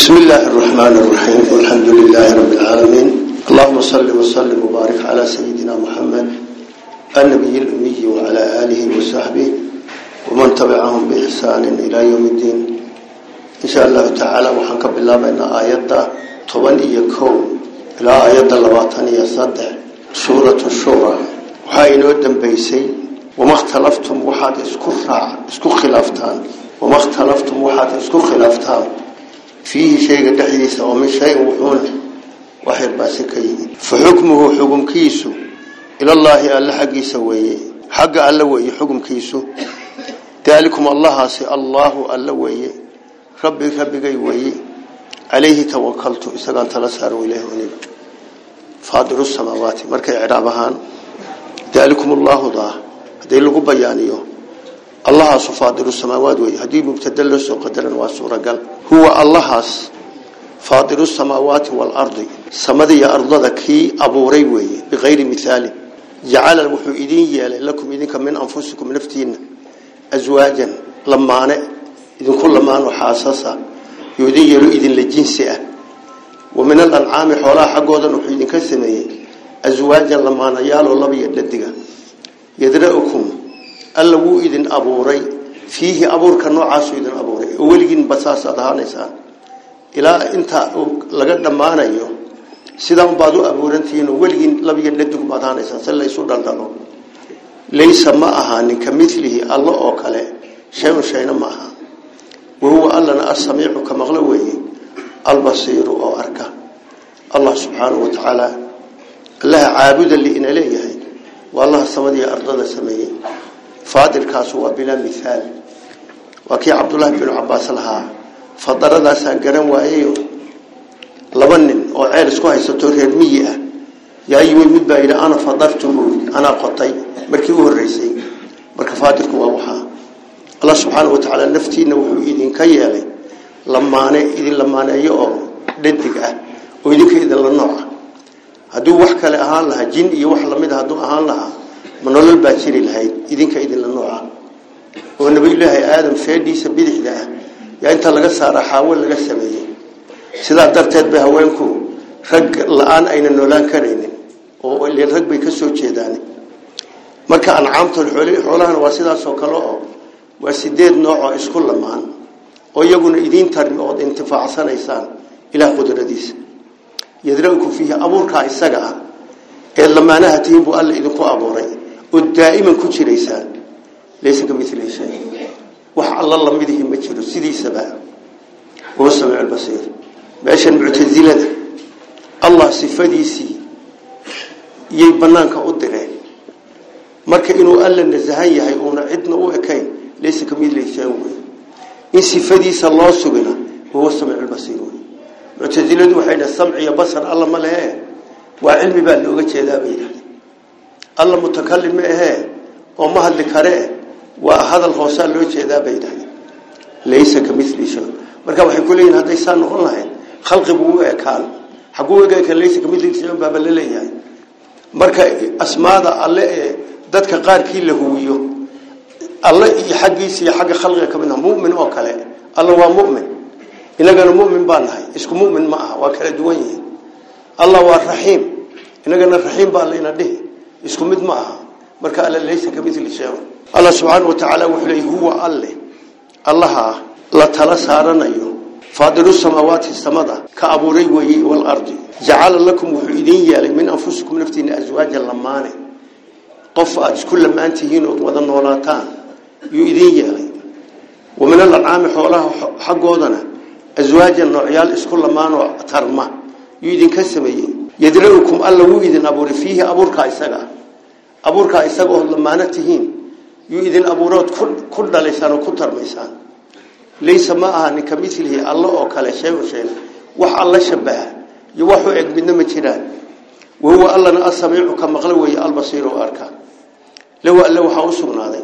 بسم الله الرحمن الرحيم والحمد لله رب العالمين. اللهم صل وسلم وبارك على سيدنا محمد النبي الأمي وعلى آله وصحبه ومن تبعهم بإحسان إلى يوم الدين. إن شاء الله تعالى وحنك بالله بأن آيات طبعا يكون إلى آيات اللواتن يصدع سورة الشورى. وحاين ودن بيسي وما اختلفتم وحاد اسكو خلافتان. وما اختلفتم وحاد اسكو خلافتان. فيه شيء دحديث ومن شيء وحون وحير باسكي فحكمه حكم كيسو. إلى الله ألا حقي سويه حق ألا ويه حكم كيسو. ذلكم الله سي الله ألا ويه ربي ربي ويه عليه توكلت. إسقان تلسار إليه ونب فاضر السماوات. مركي عرابهان ذلكم الله ضاه هذا اللي بيانيه الله فاضل السماوات وي هدي مبتدل قدرا وأسورة. قال هو الله فاضل السماوات والأرض. سمدي ارضك كي ابوري وي بغير مثال جعل يال لكم إذنك من أنفسكم نفتين ازواجا لما أنا إذن كل ما انه حاسسا يودين يرو إذن لجنسه ومن الأنعام حولها حقودا وحيدين كسميه ازواجا لما أنا يالو لبي ددغا يدرؤكم alla wuu idin abuuray. Fiihi abuurka noocaasuu idin abuuray. Oo weligiin basaas aad ilaa inta laga dhammaanayo sidaan baad u abuurantihiin oo weligiin labiga dhadig baad si laysu dhaldhalo laysa ma ahaanin ka milihi alla oo kale shay-un shayna ma aha. Wahuwa allana asamiicu ka maqlo weeye albasiiru oo arka. Allah subxaanahu watacaala allaha caabuda liina leeyahay. Waa allaha samadii ardada sameeyey faadilkaas waa bilaa miaal waa kii cabdulaahi binu cabaas lahaa. Fadaradaasaan garan waayayo laba nin oo ceel isku haysato reer miyi ah. Yaa yimi midbaa yidhi ana fadartuhu anaa qotay. Markii u horeysay marka faadilku waa waxaa. Alla subxaana watacaala naftiina wuxuu idinka yeelay lamaane idin lamaaneeyo oo dhadig ah oo idinka idinla nooc ah hadduu wax kale ahaan lahaa jin iyo wax la mid a ah hadduu ahaan lahaa ma nolol baa jiri lahayd idinka idinla nooca. Oo nabi ilaahay aadam feedhiisa bidixda ah yaa inta laga saara xaawo laga sameeyey. Sidaa darteed bay haweenku rag la'aan ayna noolaan karaynin oo ileen rag bay ka soo jeedaan marka ancaamta xoolahana waa sidaasoo kale oo waa sideed nooc oo isku lamaan oo iyaguna idiin tarmi ood intifaacsanaysaan ilaah qudradiisa. Yadra'ukum fiihi abuurkaa isaga ah ee lamaanaha tihiin buu alla idinku abuuray oo daa'iman ku jiraysaa laysa ka mili shay wax alla lamidihi ma jiro sidiisaba. Huwa samiicu lbasiir meeshan muctasilada allah sifadiisii iyay banaanka u direen. Marka inuu alla nasahan yahay uuna cidna u ekayn laysa ka midlaysaan wey in sifadiisa loo sugina huwa samiicubasiir wey muctasiladu waxay samc iyo basar alla ma lehe waa cilmi baa looga jeedaa alla mutakalim ma ahe oo ma hadli kare waa hadal hoosaa loo jeedaa bay dhahay laysa kamithli shay. Marka waxay ku leeyihiin hadday saan noqon khalqigu u ekaan xaguu egaa laysa kamithli shay baa la leeyahay. Marka asmaada alle ee dadka qaarkii la huwiyo alle iyo xaggiisa iyo xagga khalqiga ka mid ah oo kale alla waa mu'min. Inagana mu'min baan nahay. Isku mu'min ma aha waa kala duwan yihiin. Allah waa raxiim. Inagana raxiim baa layna dhihi isku mid ma aha marka alla laysa ka midli sheego. Alla subxaana wa tacaala wuxuu leey huwa alle. Allaha la tala saaranayo. Faadiru samaawaati samada ka abuuray weeye walardi jacala lakum wuxuu idin yaalay min anfusikum naftiina aswaajan lamaane qof aada isku lamaantihiin ood wada noolaataan yuu idin yeelay. Wa min alancaami xoolaha xaggoodana aswaajan noocyaal isku lamaanoo tarma yuu idinka sameeyey. ومن الأنعام حولها حقودنا أزواجا نوعيال اسكو لمان ترمى يدين كسمين يدرؤكم الله ويدن أبور فيه أبورك إساقا أبورك إساقا لمانتهين يدن أبورات كل لسان وكتر ميسان ليس معها كمثله. الله أكل شيء وشيء. وح الله شبه. يوحو عقبنا مجران وهو الله أسمعك مغلوي البصير وأركا. لو ألا وحاوسنا هذا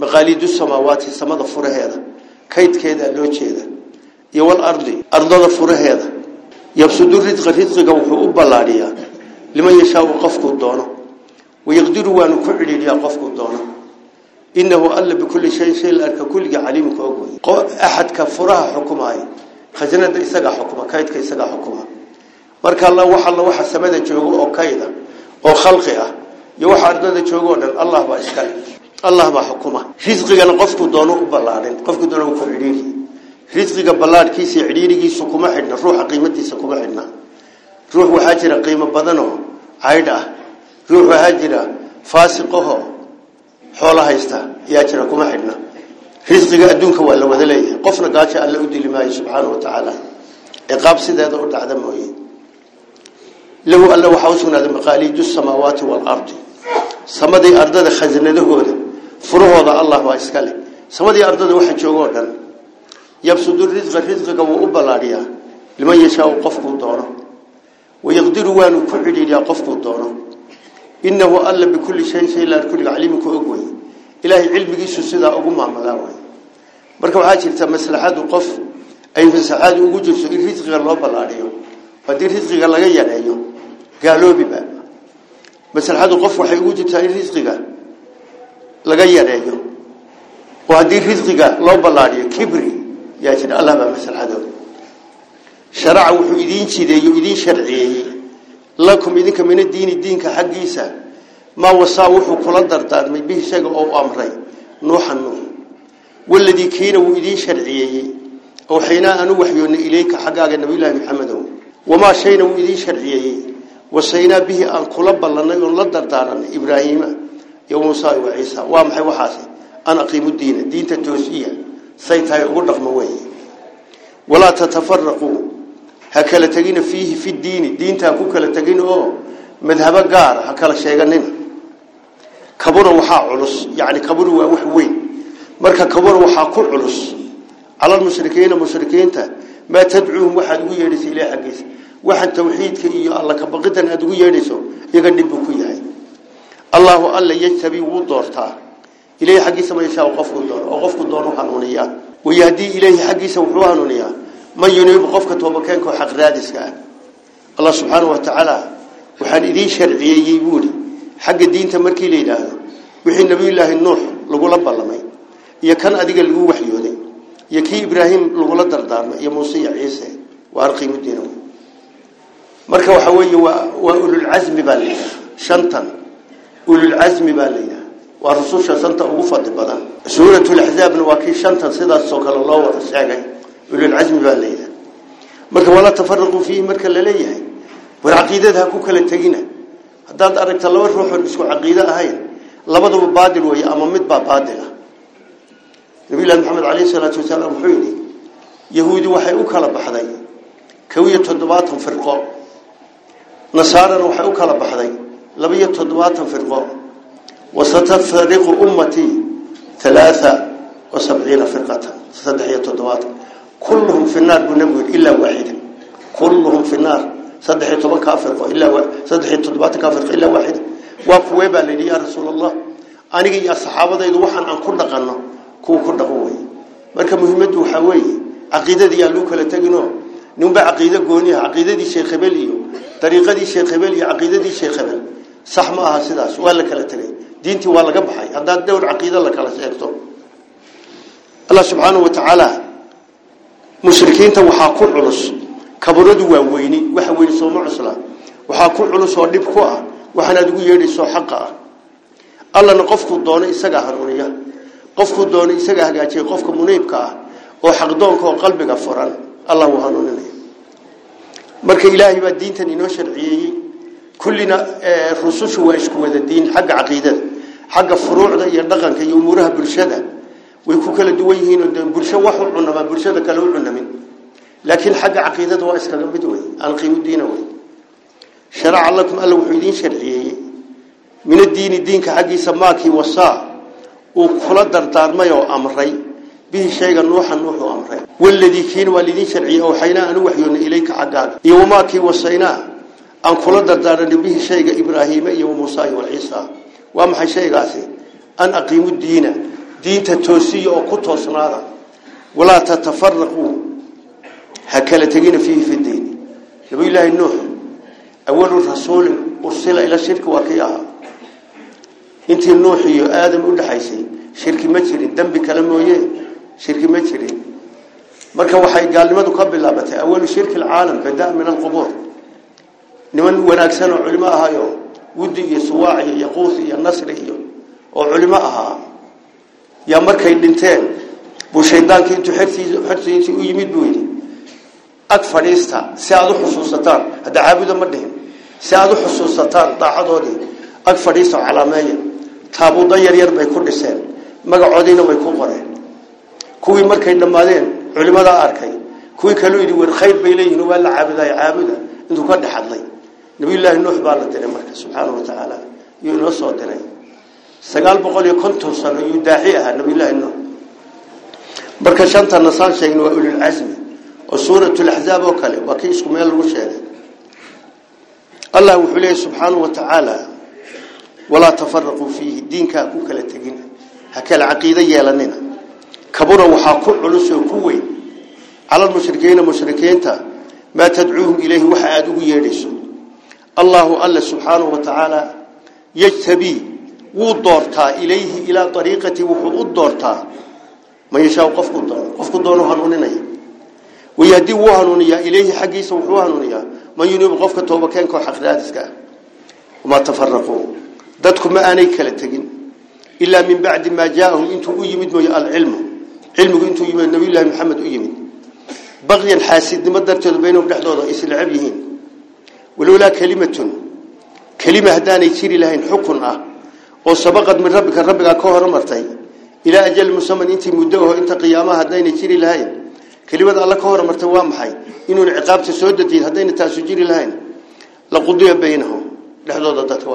مقاليد السماوات السماء فره هذا. كيد كيدا لو جيدا يو الأرض أرض فره هذا. يبسط الرزق رزقه وحو بلاريا لمن يشاء قفك الدونه ويقدر وان كعلي يا قفك الدونه إنه ألا بكل شيء شيء الأرك كل عليم كوجه أحد كفرها kaydka isagaa xukuma marka alla wax alla waxa samada joogo oo kayda oo khalqi ah iyo waxa ardada joogo oo dhan allah baa iskale allah baa xukuma risqigana qofku doono u ballaadhin qofku doono ku xidhiiri kuma xidhna ruux waxaa jira qiimo badanoo caydh ah ruux waxaa jira faasiqaho xoolo haysta yaa jira kuma xidhna risqiga adduunka waa la wada leeyahay qofna gaajo alle u dili maayo subxaana wa tacaala ciqaab sideeda u dhacda mooye lahu alle waxaa u sugnaaday maqaaliiju samaawaati waalardi samadii ardada khasanadahooda furahooda allah waa iska leh samadii ardada waxa jooga oo dhan risqiga wuu u ballaadhiyaa liman yashaau qofkuu doono wayaqdiru waanu ku cidhiidhiyaa qofkuu doono inahu alla bikulli shayin shay laa kulliga caliimku og wey ilaahay cilmigiisu sidaa ugu maamulaa wey marka waxaa jirta maslaxadu qof ay maslaxadu ugu jirto in risqiga loo ballaadhiyo haddii risqiga laga yareeyo gaaloobiba maslaxadu qof waxay ugu jirtaa in risqiga laga yareeyo oo haddii risqiga loo ballaadhiyo kibri يا شن الله ما مثل هذا. شرع وحيدين شذي يحيدين شرعي. لكم إذا من الدين الدين كحديسة ما وصاوح وكل درتاد ما به شق أو أمري. نوح النوم والذي كينه وحيدين شرعي. أو حين أنا وحي إليك حقا النبي الله محمد. وما شين وحيدين شرعي. وصينا به القلب لنا يلا درتاد إبراهيم يوم صار وعيسى. وام وحاسي. أنا قيم الدين. دين تتوسيه tahay ugu dhaqmo weeye walaa tatafaraquu ha kala tegina fiihi fi diini diinta ha ku kala tegin oo madhabo gaara ha kala sheeganina kabura waxaa culus yani kabura waa wax weyn marka kabura waxaa ku culus cala lmushrikiina mushrikiinta maa tadcuuhum waxaad ugu yeedhaysa ilaah xaggiisa waxaan tawxiidka iyo alla kabaqidan aad ugu yeedhayso إليه حق يسميه وقف الدور. وقف الدور حنونيا ويهدي إليه حق يسويه حنونيا ما ينوب قفك توبكينك حق رادس الله سبحانه وتعالى وحن إذين شرعي يجيبوني حق الدين تمركي ليلة. وحن نبي الله النوح لقول الله الله مي كان أديك اللي هو يا كي إبراهيم لقول الدردار يا موسى يا عيسى. وأرقي مدينهم مركو حوي وأولو العزم بالي شنطا أولو العزم بالي waa arqiimu diina marka waxa weeye waa waa ululcasmi baa la yidhaha shantan ululcasmi baa la yidhaha waa rususha shanta ugu fadli badan suuratulaxzaabna waa kii shantan sidaasoo kale loo wada sheegay ululcasmi baa la yidhaha marka walaa tafaraquu fiihi marka la leeyahay war caqiidada ha ku kala tegina haddaad aragta laba ruuxoon isku caqiide ahayn labaduba baadil weeye وستفرق أمتي ثلاثة وسبعين فرقة. صدحية الدوات كلهم في النار بنقول إلا واحد كلهم في النار. صدحية الدوات كافر إلا صدحية الدوات كافر إلا واحد. وفويبا لدي يا رسول الله. أنا يا صحابة ذي الوحن عن كل قنا كو كل قوي مرك مهمد وحوي عقيدة ذي لوك لا تجنو نبع عقيدة جوني عقيدة ذي شيخ بليو. طريقة ذي شيخ بليو. عقيدة ذي شيخ بليو. صح ما هذا سؤال لك لا تري waxaan diintii waa laga baxay haddaad dhowr caqiido la kala sheegto allah subxaanahu wa tacaala mushrikiinta waxaa ku culus kaburadu waa weyni waxa weyni sooma cusla waxaa ku culus oo dhib ku ah waxaanaad ugu yeedhaysoo xaqa ah allana qofkuu doono isagaa hanuuniya qofkuu doono isagaa hagaajiya qofka muniibka ah oo xaqdoonka oo qalbiga furan allah wuu hanuuninaya marka ilaahay baa diintan inoo sharciyeeyey kullina rusushu waa isku wada diin xagga caqiidada حق فروع ذا يدغن كي يمرها برشدة ويكوكل دويهين برشة واحد عنا ما برشدة كلو عنا من. لكن حق عقيدة واسك لهم بدوي. القيم الدين وين شرع لكم الوحيدين شرعي. من الدين الدين كحق سماك وصا. وكل دردار ما يو أمري. به شيء نوح نوح أمره والذي كين والذي شرعيه وحينا نوحي إليك عقاد. يوماك وصينا. أن كل دردار به شيء إبراهيم يوم موسى والعيسى waa maxay shaygaasi an aqiimu diina diinta toosiya oo ku toosnaada walaa tatafaraquu ha kala tegina fiihi fi diini nabiyullaahi nuux awalu rasuulin ursila ila shirki waa kii intii nuux iyo aadam u dhaxaysay shirki ma jirin dembi kale mooye shirki ma jirin marka waxay gaalnimadu ka bilaabatay awalu shirki alcaalam bada min alqubuur niman wanaagsan oo culimo ahayo wudi iyo suwaac iyo yaquus iyo nasri iyo oo culimo ahaa yaa markay dhinteen buu shaydaankii intuu xertiisii u yimid buu yidhi ag fadhiista si aada u xusuusataan hadda caabuda ma dhihin si aada u xusuusataan daacadoodii ag fadhiista calaameeya taabuuda yaryar bay ku dhiseen magacoodiina way ku qoreen. Kuwii markay dhammaadeen culimadaa arkay kuwii kaluu yidhi wer khayr waa la caabudayo caabuda intuu ka dhex نبي الله نوح بالا تري مركه سبحانه وتعالى. يونس سو تري. 950 سنه يداعيها نبي الله نوح بركة شنت نصان شيغن و العزم. وسورة الأحزاب وكله وكيسكم يلا لو الله وحليه سبحانه وتعالى. ولا تفرقوا فيه. دينك كو كلا تغين هكا العقيده يلانينا كبر وها كو علوس على المشركين المشركين ما تدعوهم إليه وحا اد ugu الله الله سبحانه وتعالى يجتبي ودورتا إليه إلى طريقة ودورتا ما يشاء قف قدر قف قدر هنوني ويهدي وهنوني إليه حقي سوحو هنوني ما ينوب قف قدر وكان كو حق ذاتك وما تفرقوا. ذاتكم ما أنا يكالتكين إلا من بعد ما جاءهم أنتم أيمد ما العلم. علمه أنتم أيمد النبي الله محمد أيمد. بغيا حاسد ما درتوا بينهم بحضوضة إسلعبهم ilaa min bacdi maa jaaahum intuu u yimid mooye alcilmu cilmigu intuu yimid nabiyullaahi maxamed u yimid baqyan xaasidnimo darteedu baynahum dhexdooda isnacab yihiin walowlaa kelimatun kelima haddaanay jiri lahayn xukun ah oo sabaqad min rabbika rabbigaa ka horumartay ilaa ajal musaman intii muddo aho inta qiyaamaha haddaynay jiri lahayn kelimada alla ka horumartay waa maxay inuun ciqaabta soo dejiyin haddayna taasu jiri lahayn laqudiya baynahum dhexdooda dadka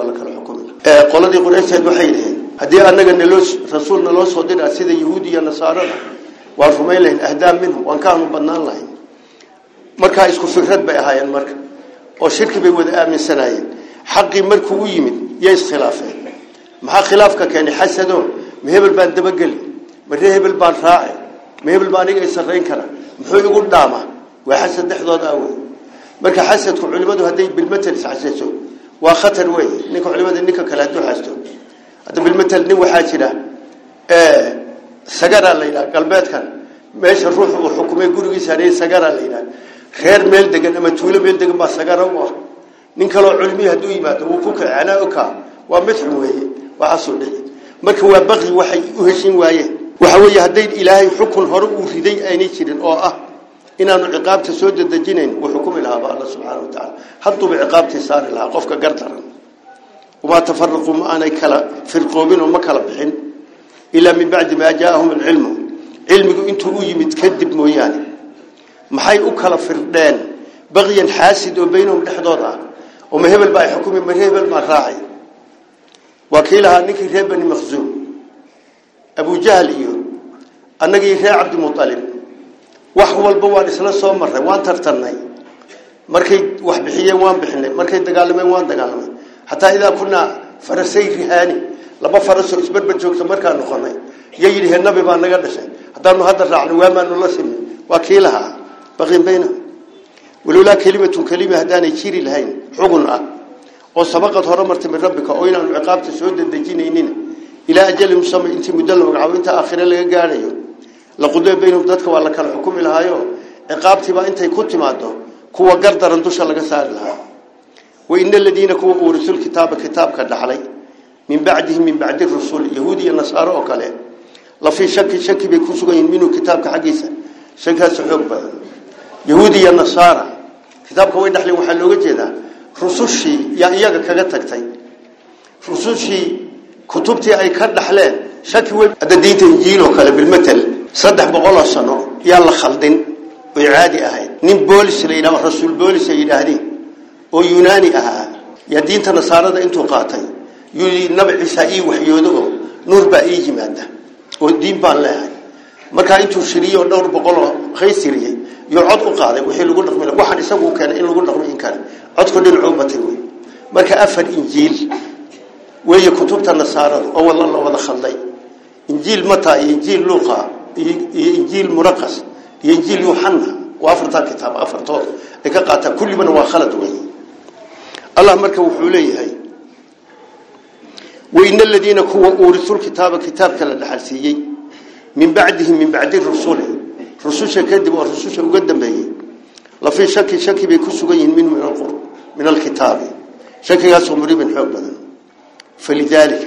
oo shirki bay wada aaminsanaayeen xaqii markuu u yimid yay iskhilaafeen maxaa khilaafka keenay xasado ma hebel baan dabageli ma ree hebel baan raaci ma hebel baa aniga isarayn kara muxuu igu dhaama waa xasad dhexdooda ah wey marka xasadku culimadu hadday bilmatal isxasayso waa khatar wey ninka culimada ninka kale hadduu xasto hadda bilmatal nin waxaa jira sagaraa la yidhaha galbeedkan meesha ruux uu xukumay gurigiisa hareey sagaraa la yidhaha خير ميل دقن أما تولى ميل دقن ما سجره وا نكلا علمي هدوء ما توقفك أنا أكا ومثل وعي وعصره ما هو بغي وحي وحسين وعي وحوي هدين إلهي حكم هرؤ وحدي أني كذن آه إن أنا عقاب تسود الدجنين وحكم لها الله سبحانه وتعالى. حطوا بعقاب تسار لها؟ قفك قدرا وما تفرقوا أنا كلا في القومين وما كلا بحين. إلا من بعد ما جاءهم العلم. علمك أنتوا أوجي متكذب مهياني maxay u kala firdheen baqyan xaasid oo baynahum dhexdooda ah oo ma hebel baa ay xukumi ma hebel baa raacay waa kii lahaa ninkii reer bani makhzuum abujahl iyo annagii reer cabdimualib wax walba waan isla soo marray waan tartannay markay wax bixiyeen waan bixinay markay dagaalameen waan dagaalamay xataa idaa kunaa farasay rihaani laba farasoo isberber joogta markaan noqonay ya yidhi he nabi baa naga dhashay haddaanu hadda بغين بينه. ولولا كلمة كلمة هدانا يشير الهين حقنا آه. أو سبقت هرمت من ربك. أو إن العقاب تسود الدجين إننا إلى أجل مسمى أنت مدلل وعو أنت آخر اللي لقد بين ابتدك ولا كان حكم إلى هايو عقاب تبا أنت يكوت ما ده كوا قرد رندوش على جسار لها. وإن الذين كوا ورسل كتاب كتاب كده علي. من بعدهم من بعد الرسول. يهودي النصارى أكله لا في شك شك بيكون سجين منه كتاب كحديث شك هذا yahuud iyo nasaara kitaabka way dhaxleen waxaa looga jeedaa rusushii yaa iyaga kaga tagtay. Rusushii kutubtii ay ka dhaxleen shaki weyn hadda diinta injiil oo kale bilmatal saddex boqoloo sano yaa la khaldin oy caadi ahayd. Nin boolis la yidhahdo rasuul boolis ay yidhaahdeen oo yunaani ahaa yaa diinta nasaarada intuu qaatay yidhi nabi ciisa ii waxyoodo oo nuur baa ii yimaada oo diin baan leehay markaa intuu shiriyo dhowr boqoloo khaysiriyey iyo cod u qaaday wixii lagu dhaqmi waxaan isagu keenay in lagu dhaqmi in kare codku dhinacuu batay wey. Marka afar injiil weeye kutubta nasaarada oo wada la wada khalday. Injiil mata iyo injiil luuqa iyo injiil muraqas iyo injiil yuxanna waa afartaa kitaab afartood ay ka qaataan. Kullibana waa khalad wey. Allah marka wuxuu leeyahay waina aladiina kuwa uurisul kitaaba kitaabka la dhaxalsiiyey min bacdihim min bacdi rusuli رسوشة كذب ورسوشة مقدم به لا في شك شك بيكون من القر من الكتاب شك ياسو مريب حب فلذلك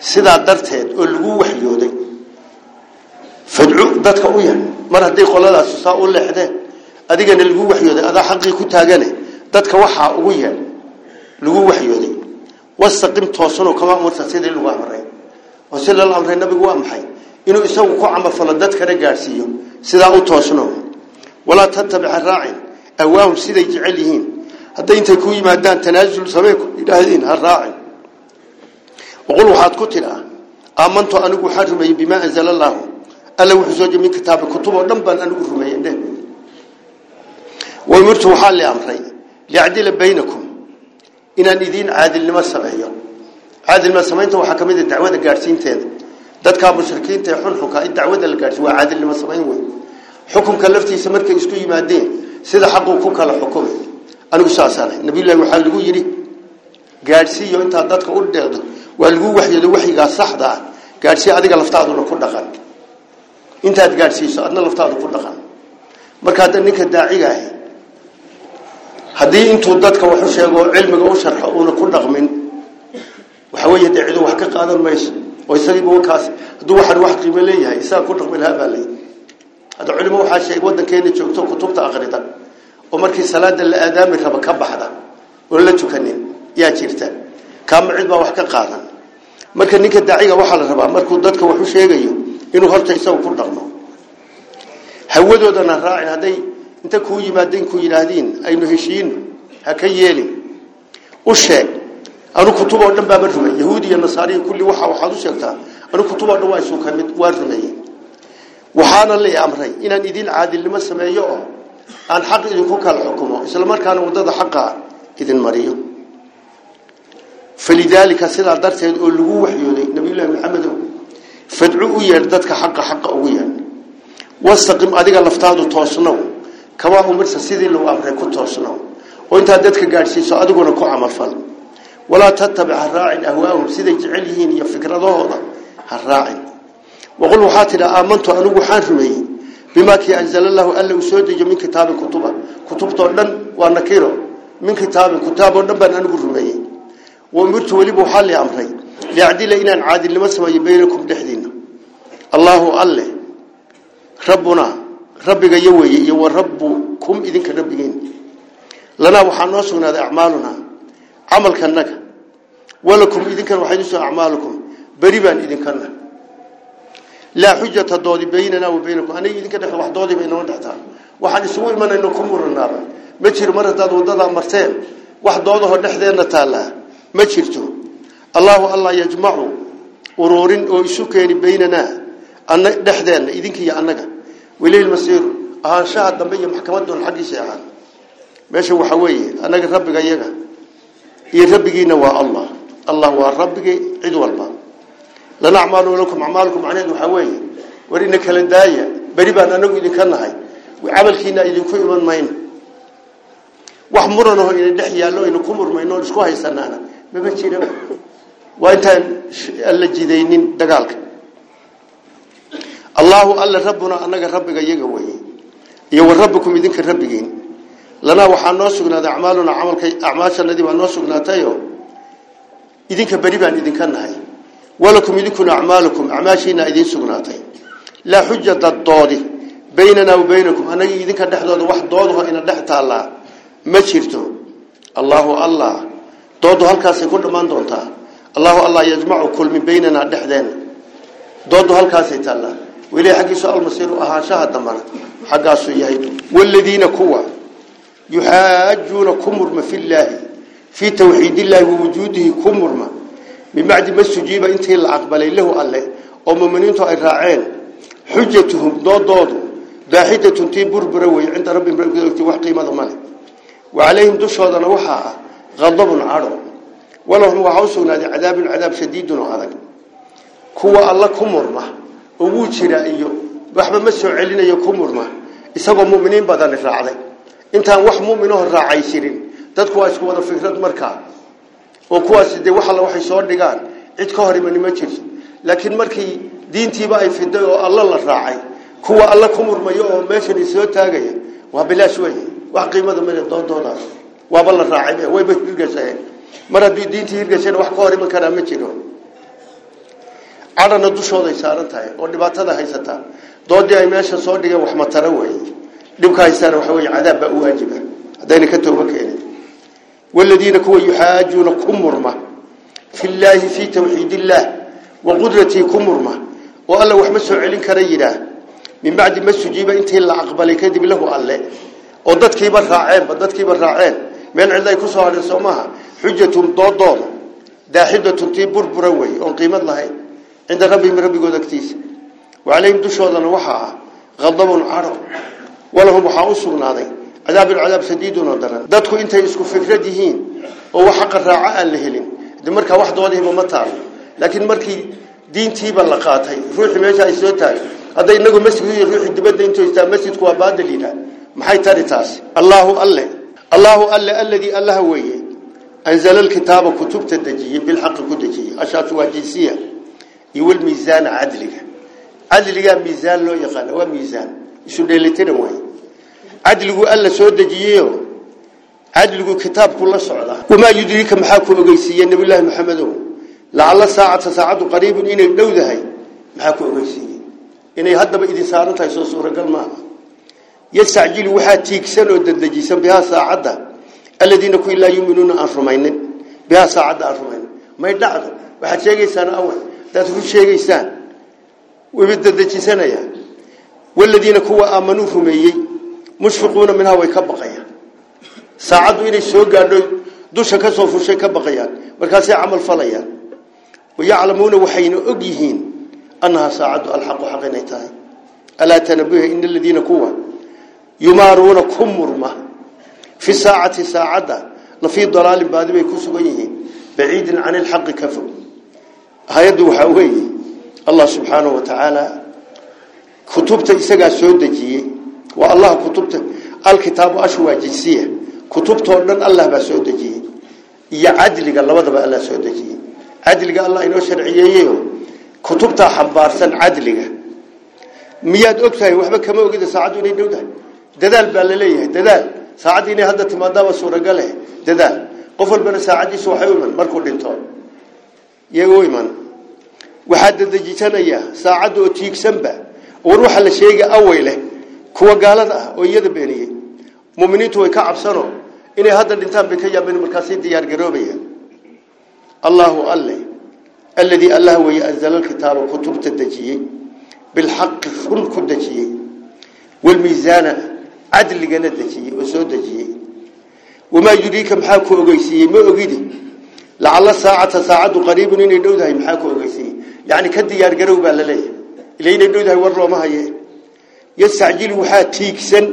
سيدا درته ألقو وحيودي فدعو دتك ويان مرة دي قول الله سوسا أقول له حده أديك أن ألقو وحيودي هذا حقي كتاجني دتك وحى ويان ألقو وحيودي واستقم توصلوا كما مرت سيد الله مرة وسيد الله مرة النبي قام حين inuu isagu ku camalfalo dadkana gaadhsiiyo sidaa u toosno walaa tattabica raacin awaahum siday jecel yihiin hadday intay ku yimaadaan tanaasul samee yidhaahdeen ha raacin waqul waxaad ku tidhaa aamantu anigu waxaan rumeeyey bimaa anzala allaahu alla wuxuu soo min kitaabi kutub oo dhan baan anigu rumeeyey dheh wamirtu waxaa li amray liacdila baynakum inaan idiin caadilnimo sameeyo caadilnimo samaynta waxaa kamid ah dacwada gaadhsiinteeda dadka mushrikiinta ee xunxunka in dacwada la gaadhsiiyo waa caadilnimo samayn wey xukunka laftiisa markay isku yimaadeen sida xaquu ku kala xukumay anigu saasaanahay nabiyullahi waxaa lagu yidhi gaadhsiiyo intaad dadka u dheeqdo waa lagu waxyoodo waxyigaa saxda ah. Adiga laftaaduna ku dhaqan. Intaad gaadhsiiso adna laftaadu ku dhaqan. Marka hadda ninka daaciga ahi haddii intuu dadka wax u sheego cilmiga u sharxo uuna ku dhaqmin waxa weeye dee wax ka qaadan mayso ku dhaqmi lahaa baa leeyahy hadda culimo waxaa sheegay waddankeena joogto kutubta akhrida oo markii salaada la aadaami raba ka baxda oo la tukanin yaa jirta kaama cid baa wax ka qaadan marka ninka daaciga waxaa la rabaa markuu dadka wax u sheegayo inuu horta isagu ku dhaqmo hawadoodana raacin hadday inta kuu yimaadeen ku yidhaahdiin aynu heshiino ha ka yeelin u sheeg أنا كتبه أدنى باب الرمي. يهودي النصاري كل واحد وحده شكله أنا كتبه أدنى واي سوكه مت وارمي وحان الله أمره إن الدين عادل لما سمعه أن حق يكون كالحكومة إسلام كان وضد حقه إذن مريم فلذلك سيد الدرس يقول له وحيه نبي الله محمد. فادعوه يردتك حق حق أويا. واستقم أدقى لفتاده توصنه كما هو مرسى سيد الله أمره كتوصنه وإنت أدتك قارسي. سأدقونك عمر فالم amray ku toosnow oo intaad dadka gaadhsiiso adiguna ku camalfal walaa tattabic ha raacin ahwaahum siday jecel yihiin iyo fikradahooda ha raacin waqul waxaa tidha aamantu anigu waxaan rumeeyey bimaa kii anzala allahu alla uu soo dejiyo min kitaabin kutuba kutubtoo dhan waa nakiro min kitaabin kitaaboo dhan baan anigu rumeeyey waumirtu weliba waxaa li amray عمل كنك ولكم إذن كان وحيد سوى أعمالكم. بريبان إذن كان لا حجة تضادي بيننا وبينكم. أنا إذن كان نحن وحضادي بيننا وانتحتا وحان يسوى من إنه كمور النار. مجر مرة داد وضادا مرتين وحضاده نحذي نتالا مجر تو. الله الله يجمع ورورين ويسوكين بيننا. أن نحذي إذن كي أنك. وليه المسير. أهان شاهد دمية محكمة دون حديثة ماشي وحوية أنك ربك أيها iyo rabbigiina waa allah allah waa rabbigii cid walba lana acmaalu lakum acmaalukum macnaheedu waxaa weeye war ina kala daaya beri baan anagu idinka nahay camalkiina idinku iman mayno wax muranaho ina dhex yaallo aynu ku murmayno oon isku haysanaana mama jira waa intaan alla jidaynin dagaalka allaahu alla rabbuna annaga لنا وحنا نسقنا أعمالنا عمل كي أعمالنا الذي ونسقنا تيو إذن كبريبا إذن كنهاي ولكم إذن أعمالكم أعمالنا إذن سقنا تي لا حجة الضاد بيننا وبينكم. أنا إذن كده حدود واحد ضاده إن دحت الله ما شفته الله الله. ضاده هالكاس يكون ما ندونته الله الله يجمع كل من بيننا دحدين ضاده هالكاس يتلا ولي حكي سؤال مصير أها شاهد دمر حقا سيهيد. والذين كوا. يحاجون كمرما في الله في توحيد الله ووجوده كمرما بمعد ما سجيب انتهي العقبال له الله أما من انتهى الرعين؟ حجتهم ضد ضد داحتة بربروي عند رب وحقيمة ضمانة وعليهم دش هذا نوحا غضب عار ولهم وحوسون هذا عذاب عذاب شديد هذا كوا الله كمرما ووجه رأيه بحبا ما سعلينا يكمرما إسابة مؤمنين بدل الرعيل intaan wax muminaho raacay jirin dadku waa isku wada fikrad markaa oo kuwaasi dee wax alla waxay soo dhigaan cid ka hor imani ma jirto laakiin markii diintiiba ay fiday oo alla la raacay kuwa alla ku murmayo oo meeshan soo taagaya waa bilaash weeye wax qiimada male doodoodaas waaba la raacay wayba hirgasheen mar haddii diintii hirgasheen wax ka hor iman karaa ma jiro cadhana dushooday saaran tahay oo dhibaatada haysataa doodii ay meesha soo dhigeen wax matara weeye دمك هايسان وحوي عذاب واجبة. هذين كتبوا كأني والذين كوا يحاجون كمرمة. في الله في توحيد الله وقدرته كمرمة. وألا الله وحمسه علين كريدا من بعد ما سجيبه أنت الله عقبالي كذب له وقال له وضد كيبار راعين وضد كيبار راعين من الله يكسر على سماها حجة ضوض ضوض داحدة تنتيبور بروي وقيمة الله. عند ربي من ربي قد اكتيس وعليهم دشوة نوحها غضب عرب. ولهم محاوسوا ناضي عذاب العذاب شديد ونضر دادكو انت يسكو فكرتهين وهو حق الرعاء اللي هلين دي مركا واحد وليه ممتار لكن مركي دين تيبا لقاتي روحي ميشا يسوتاي هذا ينقو مسجد روحي دبادة انتو يستا مسجد كوا بادلينا محاي تاريتاس الله ألا الله ألا الذي الله هوي أنزل الكتاب كتب تدجي بالحق كدجي أشاط واجنسية يول ميزان عدلها عدلها ميزان لو يقال هو ميزان شو دليلتنا وين yudrika maxaa ku ogeysiiyay nabi ilaahi maxamedow la'alla saacata saacadu qariibun inay dhowdahay maxaa ku ogeysiiyay inay haddaba idin saaran tahay soo suuragal maaha yastacjilu waxaa tiigsan oo dadejisan bihaa saacadda aladiina ku ilaa yuminuuna aan rumaynin bihaa saacadda aan rumaynin may dhacdo waxaad sheegaysaan awal hadaad ru sheegaysaan wayba dadejisanayaan waladiina kuwa aamanuu rumeeyey مشفقون منها ويكبقيا ساعدوا إلي سوق قالوا دوشا كسوف وشي كبقيا وكاسي عمل فليا. ويعلمون وحين أجيهين أنها ساعدوا ألحق حق حقينيتها ألا تنبيه إن الذين كوا يمارون كمرما في ساعة ساعدة لفي ضلال بعد ما يكون سبيه بعيد عن الحق كفر هيدو حوي الله سبحانه وتعالى كتبت إسقى سودجيه waa allah kutubta alkitaabu ashu waa jinsiya kutubtoo dhan allah baa soo dejiyey iyo cadliga labadaba allah soo dejiyey cadliga allah inoo sharciyeeyeyo kutubtaa xambaarsan cadliga miyaad og tahay waxba kama ogida saacaddu inay dhow tahay dadaal baa la leeyahay dadaal saacaddi inay hadda timaadaaba suuragale dadaal qof walbana saacaddiisu waxay u iman markuu dhinto iyaga u iman waxaa dadejisanayaa saacadda oo tiigsanba war waxa la sheega away leh kuwa gaalada ah oo iyada beeniyey muuminiintu way ka cabsano inay hadda dhintaan bay ka yaabeen markaasay diyaar garoobayaan allahu alle alladii allah weeye anzala alkitaaba kutubta dejiyey bilxaqi run ku dejiyey walmiisaana cadligana dejiyey oo soo dejiyey wamaa yudriika maxaa ku ogeysiiyey ma ogidi lacalla saacata saacaddu qariibun inay dhowdahay maxaa ku ogeysiiyey yacni ka diyaar garow baa la leeyahay ila inay dhowdahay war looma haye yastacjilu waxaa tiigsan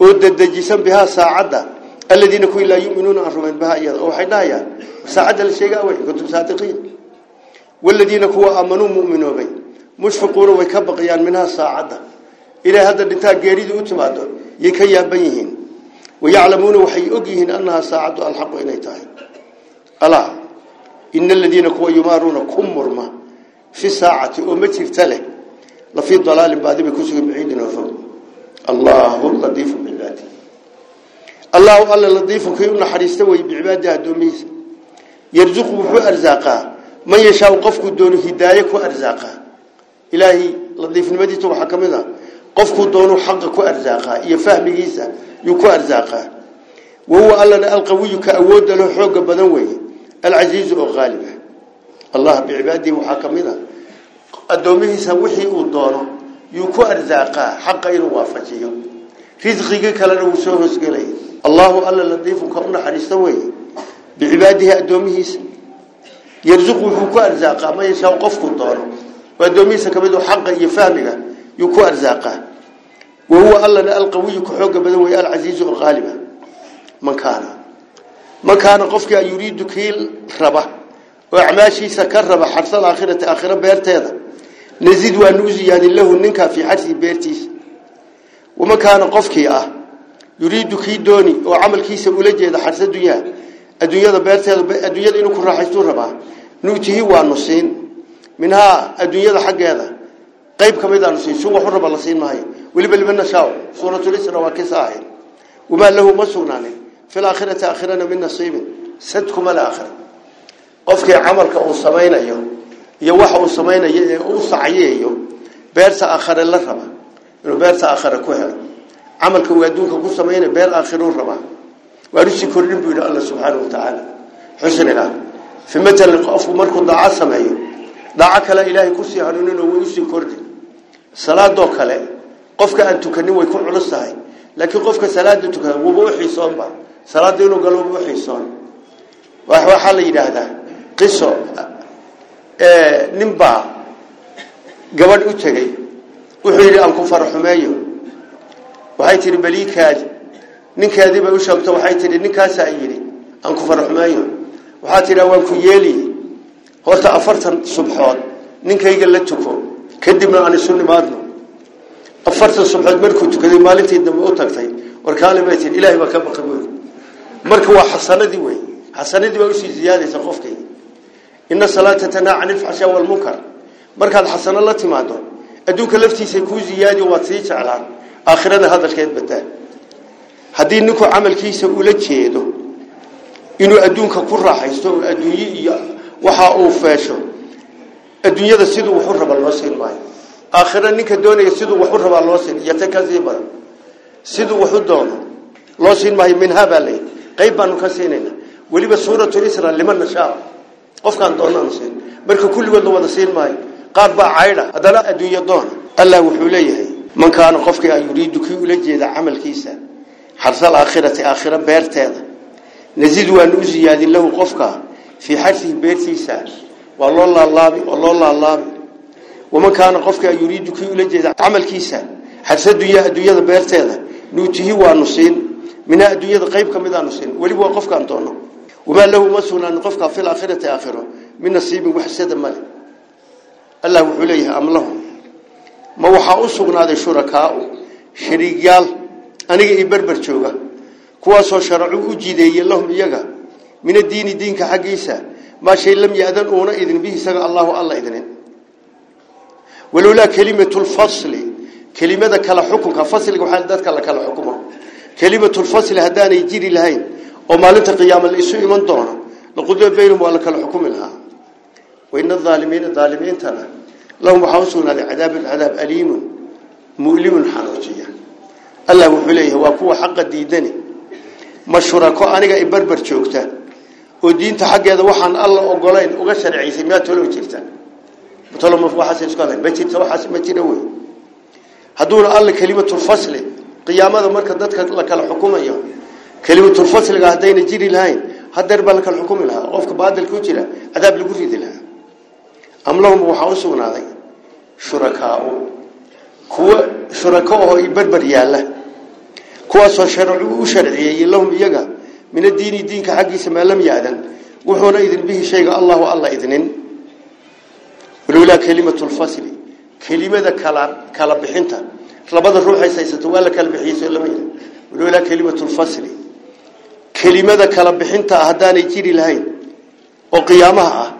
oo dadejisan bihaa saacadda aladiina ku laa yuminuuna aan rumayn bihaa iyada oo waxay dhahayaan saacadda la sheega awey kuntum saadiqiin waladiina kuwa aamanuu mu'minoobay mushfiquuna way ka baqayaan minhaa saacadda ilaa hadda dhintaa geeridu u timaado yay ka yaaban yihiin wayaclamuuna waxay og yihiin annahaa saacaddu alxaqu inay tahay لفي ضلال بعدي بكسر بعيد نفهم الله هو اللطيف بالذاتي الله هو اللطيف كيون حريستوي بعباده دوميس. يرزقه بأرزاقه من يشاء قفك دون هدايك وأرزاقه إلهي لطيف المدي تو حكمنا قفك دون حقك وأرزاقه يفهم جيسا يكو أرزاقه وهو الله القوي كأود له حوج بدنوي. العزيز وغالبه الله بعباده وحكمنا أدومه سوحي أدونه يكو أرزاقه حقا إنه وافجيه رزقك كلاه وسوهس قليه الله ألا لطيف كأنه حريص ويه بعباده أدومه يرزقه يكو أرزاقه ما يساوقفه أدونه وأدومه سكبده حقا يفهمه يكو أرزاقه وهو ألا القوي كحوق بذوه العزيز الغالب. من كان. من كان قفك يريد كيل ربه وأعماشي سكر ربه حرث الآخرة آخرة بيرتيضه نزيد ونوزي يعني الله ننكا في حتي بيرتي وما كان قفكي آه يريد كي دوني وعمل كيس أولجي إذا حرس الدنيا. الدنيا ذا الدنيا ذا إنكو راح يستور ربا. نوتيه ونصين منها الدنيا ذا حق هذا. قيب كم إذا نصين. شو وحر ربا لصين ماهي ولي بل من نشاو صورة ليس رواكي ساهل وما له مسوناني في الآخرة آخرنا من نصيب. سدكم الآخر قفكي عمل كأو سمين iyo waxa uu sameeyo ee uu saciyeeyo beerta aakhira la raba inuu beerta aakhira ku helo amalka uu adduunka ku sameeyo beer aakhiro raba waarisi kordhin buu Allah subhanahu wa ta'ala xusniga fi matal qof markuu daaca sameeyo daaca kale ilaahay ku sii hanuunino way usii kordhi salaadoo kale qofka aan tukanin way ku culus tahay laakiin qofka salaada tukada wuu u xiisoon ba salaada inuu galo wuu u xiisoon wax waxa la yiraahdaa qiso nimba gabadh u tagay wuxuu yiri aan ku farxumeeyo. Waxay tiri balikaad ninkaadii bay u sheegtay waxay tiri ninkaas ay yiri aan ku farxumeeyo. Waxaa tiri waan ku yeeli. Horta afartan subxood ninkayga la tuko kadibna aan isu nimaadno. Afartan subxood markuu tukaday maalintii dambe u tagtay warkaale bay tiri ilaahay baa ka baqay marka waa xasanadii wey. Xasanadii baa u sii ziyaadaysa qofkay إن صلاة تناع عن الفحشاء والمنكر. مرك هذا حسن الله تماده أدوك لفتي سيكون زيادة واتسيج على آخر هذا هذا الكيد بده. هذه نكو عمل كيس أولج يده إنه أدوك كرة حيستو. أدوية وحاء فاشة الدنيا ذا سيدو وحرب الوسيل ماي. آخر النك الدنيا ذا سيدو وحرب الوسيل. يتكذب سيدو وحدون. الوسيل ماي منها بالي. قيبا نكسينينا ولي بسورة الإسرائيل لمن نشاء. qofkaan doonaan siin. Marka kulligood la wada siin maayo. Qaar baa caydha. Haddana adduunyo doon. Allah wuxuu leeyahay man kaana qofkii an yuriidu kii ula jeeda camalkiisa xarsa alaakhirati aakhira beerteeda nazid waanu u siyaadin lahu qofka fii xarsihi beertiisa. Waa loo laalaabi oo loo laalaabi. Waman kaana qofkii an yuriidu kii ula jeeda amalkiisa xarsa dunya adduunyada beerteeda nuutihi waanu siin. Minaa adduunyada qayb ka mid aanu waa qofkan doono. وما له مسؤول عن قفك في الآخرة آخرة من نصيب وحسد مال الله عليه أم لهم ما وحا أسقنا هذا الشركاء شريقيال أنا إبربر sharcu u jideeyay lahum iyaga min adiini diinka xaggiisa maa shay lam ya-dan uuna idin bihi isaga allahu alla idnin walowlaa kelimatu lfasli kelimada kala xukunka fasliga waxaa dadka la kala xukumo kelimatu lfasli haddaanay jiri lahayn oo maalinta qiyaama la isu iman doono laqudiya baynahum waa la kala xukumi lahaa waina aalimiina aalimiintana lahum waxaa usugnaaday cadaabun cadaab aliimun mu'limun xanuujiya allah wuxuu leeyahay waa kuwa xaqa diidani ma shurako aniga i barbar joogta oo diinta xaggeeda waxaan alla ogolayn uga sharciysay miyaa tolo jirta ma jira wey hadduuna alla kelimatulfasli qiyaamada marka dadka la kala xukumayo kelimatulfasliga haddayna jiri lahayn hadeer baa la kala xukumi lahaa qofka baadil ku jira cadaab lagu ridi lahaa am lahum waxaa u sugnaaday shurakaau kuwa shurako oo i barbar yaalla kuwaasoo sharcu u sharciyeeyey lahum iyaga min adiini diinka xaggiisa maa lam yaadan wuxuuna idin bihi shayga allahu alla idnin walowlaa kelimatu lfasli kelimada kala kala bixinta labada ruuxays haysato waa la kala bixiyey lama yidha walowlaa kelimatu lfasli kelimada kala bixinta ah haddaanay jiri lahayn oo qiyaamaha ah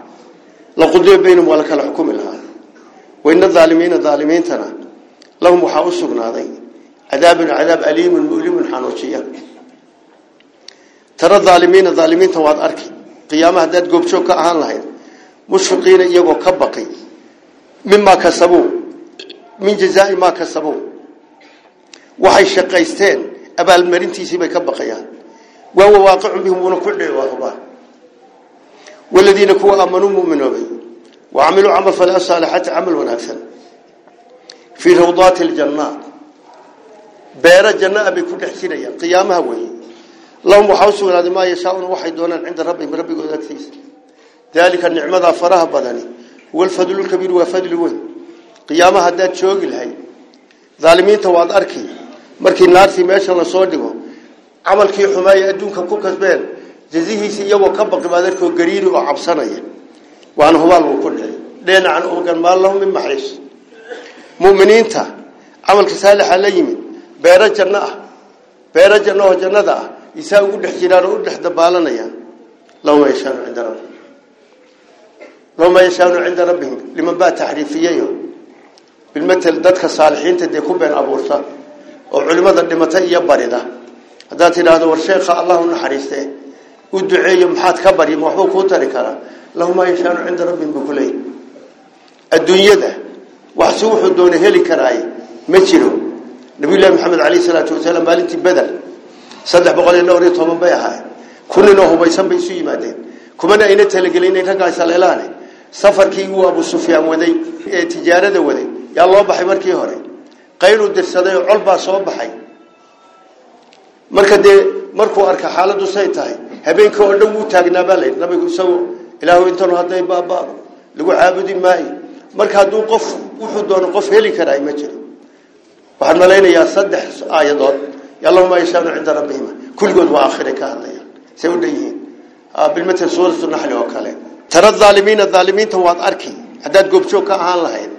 laqudiya baynahum waa la kala xukumi lahaa waina aalimiina aalimiintana lahum waxaa u sugnaaday عذاب عذاب أليم مؤلم حنوشيا ترى الظالمين الظالمين تواد أركي. قيامة هداد قبشو كأهان لهين. مشفقين يقو كبقي. مما كسبوا من جزاء ما كسبوا وحي شقيستين. أبا المرين تيسيبا كبقيان وهو واقع بهم ونكله وأخبار والذين كوا أمنوا مؤمنوا وعملوا عمل فلا صالحات عمل ونكسن في روضات الجنة. بير الجنة بكل حسينية قيامها وهي اللهم حوصوا لذي ما يساؤون وحيدونا عند ربي من ربي قد أكثيس ذلك النعمة ظفرها بلاني والفضل الكبير وفضل وين قيامها ذات شوق الهي ظالمين تواضع أركي. مركي النار في ماشا الله صور عمل كي حماية أدون كم كوكس بين جزيه سيوا كبر ما ذلك قرير وعبسانية وأن هو الله كله لين عن أوكان ما الله من محيش مؤمنين تا. عمل كسالح عليهم بيرة جنة بيرة جنة وجنة دا يساوي قد حجرار قد حد بالنا يا لو ما يشان عند رب لو ما يشان عند ربهم. لمن بات تحريفية يوم. بالمثل دتك صالحين تدي كوبين أبورسا وعلم ذا لمتى يبرده هذا تلاذ ورشيخ الله نحرسته ودعي يوم حات كبر يوم حو كوتركا له ما يشان عند ربي بكله الدنيا ذا وحسوح دون هلكراي مثله نبي الله محمد عليه الصلاة والسلام قال أنت بدل صدق بقول إنه ريت هم بيها كل نوه بيسم بيسوي ما دين كمان إنا تلقينا إنك عايز على الآن سفر كي هو أبو سفيان ودي تجارة ودي يا الله بحمر كي هري قيلوا درس هذا علبة صوب بحي marka dee markuu arka xaaladdu say tahay habeenkii oo dhan wuu taagnaa baa layidhi nabigu isagoo ilaahu intanu hadday baabaado lagu caabudi maayo marka hadduu qof wuxuu doono qof heli karaa ma jiro waxaan malaynayaa saddex aayadood allahuma yashaanu cinda rabbihima kulligood waa aakhiray ka hadlayaan say u dhan yihiin bilmatel suuratu naxli oo kale tara aalimiina aalimiinta waad arki haddaad goobjoog ka ahaan lahayd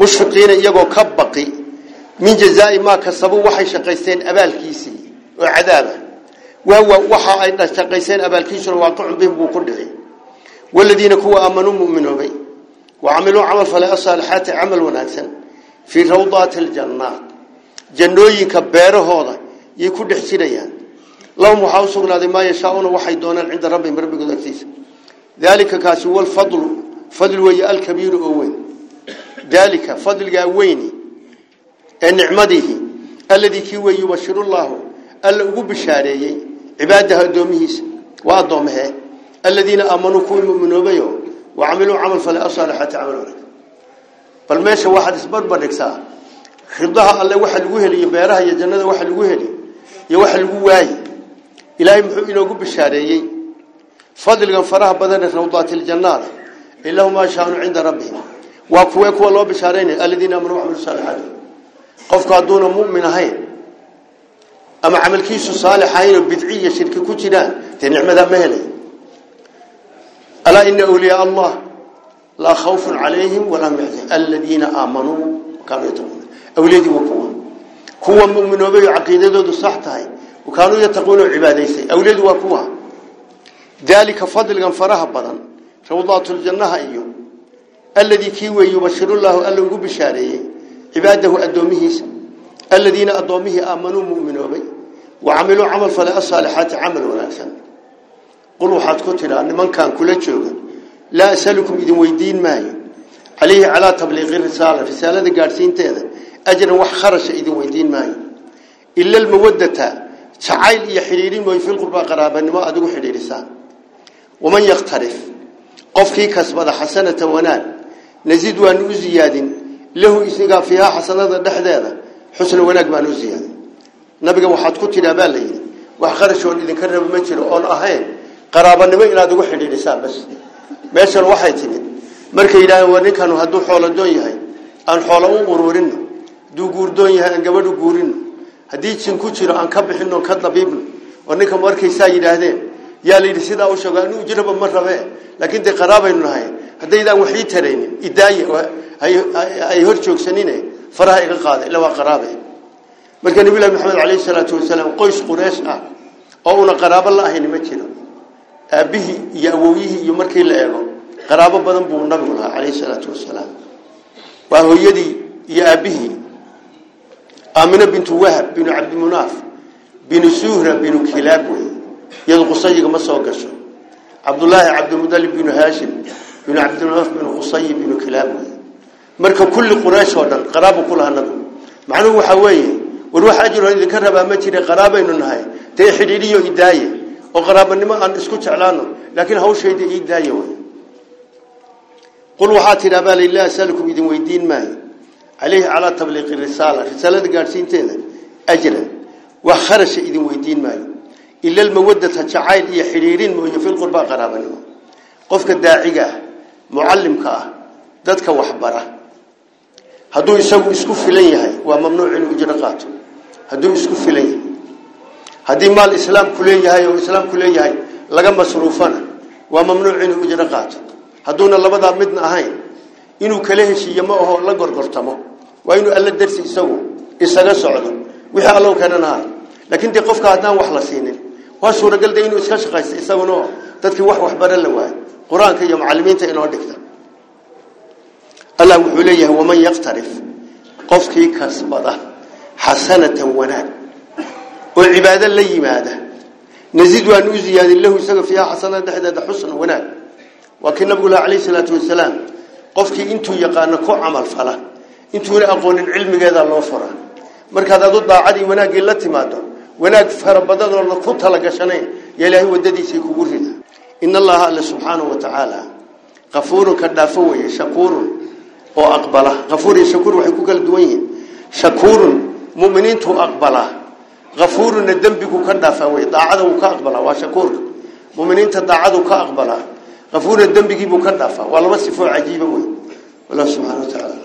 mushfiqiina iyagoo ka baqi min jazaai maa kasabu waxay shaqaysteen abaalkiisii وعذابه وهو وحى أن استقيسين أبا الكيسر بهم به بقلعي والذين كوا أمنوا مؤمنوا بي. وعملوا عمل فلا أصالحات عمل وناسا في روضات الجنات. جنوين كبير هذا. يكون حسينيان لو محاوصوا لذي ما يشاءون وحيدون عند ربي ربي قد أكتس ذلك كاس هو الفضل فضل وي الكبير أوين. ذلك فضل قاويني النعمده الذي كيوه يبشر الله. الأجوب الشارعي عبادها دومهيس وأضمها الذين أمنوا كل من أبيه وعملوا عمل فلا أصل حتى عملوا لك فالمشي واحد سبب بركسا خضها الله واحد وجهه يبيرها يجنة واحد وجهه يواحد الجواي إلهي محب إلى أجوب الشارعي فضل غفرها بدن روضات الجنة إلا هما شأن عند ربي. وأقوى كوا الله بشارين الذين أمنوا وعملوا الصالحات. قف قادون مؤمن هين oo bidciya shirki ku jiraan te nicmada ma helay ala inna awliya allah la khawfun alayhim wa lahum yahzan alladina amanu kanu yattaqun awliyadi wa kuwa kuwa mu'minoobay aqeedadoodu sax tahay وكانوا يتقون عبادتي أولاد وكوها ذلك فضل فرها بدن روضات الجنة أيو الذي كيوي يبشر الله ألا يقول بشاريه عباده أدومه الذين أدومه آمنوا مؤمنوا بي وعملوا عمل فلا الصالحات عمل وناسا. قلوا كتلا أن من كان كل جوغا لا أسألكم إذن ويدين ماي. عليه على تبليغ الرسالة رسالة قارسين تيدا أجر وحخرش إذن ويدين ماي. إلا المودة شعيل يحريرين ويفي القربى قرابة ما أدو حريرسان ومن يقترف؟ قفكي كسبة حسنة ونال. نزيد وأن زياد له إسنقى فيها حسنة دحدادة حسن وناك ما نزياد نبقى وحد كتنا بالي وحخرش وأن إذن كرب مجر أون أهين قرابة نما إلا أدو حريرسان بس meeshan waxay timid markay yiraahdeen war ninkan haduu xoolo doon yahay aan xoolo u ururin duu guur doon yahay aan gabadhu guurin hadii jin ku jiro aan ka bixino ka dabiibno oo ninka markay saa yiraahdeen yaa la yiri sida uu sheegay inuu jiraba ma rabe laakiin de qaraabaynu nahay hadeydaan waxii taraynin idaaye ay hor joogsanine faraha iga qaada ila waa qaraabe marka nabi maxamed kaleey salaatu wasalaam qoys quraysh ah oo una qaraabo la ahayn ma jiro aabihi iyo awowyihi iyo markii la eego qaraabo badan buu nabigu lahaa kaleey salaatu wasalaam waa hooyadii iyo aabihi amina bintu wahab bin abd munaf bin suhra bin kilab yadu qusayiga ma soo gasho abdullah abd mudallib bin hashim bin abd munaf bin qusay bin kilab marka kulli quraysh oo dhan qaraabo kula nabigu macnuhu waxa weeye war waxa jiro in ka raba ma jira qaraabaynu nahay tay xidhiidhiyo idaaye oo qaraabanimo aan isku jeclaano laakiin hawsheedii ii daayo way qul waxa tiraba lillahi salkum idin weydiin maayo عليه على تبليغ الرسالة. رسالة قارسين تيدا أجلا. وخرش إذن ويدين مايو إلا المودة تشعيل إيا حريرين موجه في القربة قرابا قفك الداعية معلمك ذاتك وحبرة. هدو يسوي اسكف لي هاي وممنوع إنه إجراقاته هدو اسكف لي هدي مال الإسلام كلية هاي والإسلام كلية هاي لقى مصروفنا وممنوع إنه إجراقاته هدونا لبدا مدنا هاي inuu kala heshiiyo ma aho la gorgortamo waa inuu alla darsi isagu isaga socdo wixii allow kanana laakiin dee qofka haddaan wax la siinin waa suuragal de inuu iska shaqaysto isaguna dadkii wax waxbara la waayo qur-aanka iyo macalimiinta inoo dhigta allah wuxuu leeyahay waman yaqtarif qofkii kasbada wanaag oo cibaado la yimaada نزيد وأن أزياد له سقف فيها حسنة دحدة حسن وناك وكن نقول عليه الصلاة والسلام قفك إنتو يقانا كو عمل فلا. إنتو أقول العلم هذا الله فرا مركز ضد عدي وناك إلا تماده. وناك فربضان الله كنت لقشنين يلهي وددي سيكورنا إن الله الله سبحانه وتعالى غفور كدافوي شكور وأقبله غفور شكور وحكوك الدوين. شكور مؤمنين تو أقبله. غفور ذنبك كدافا وي. داعده كاقبلا وشكور. مؤمنين تداعده كاقبلا غفور ذنبك بو كدافا والله صفه عجيبة وي. والله سبحانه وتعالى.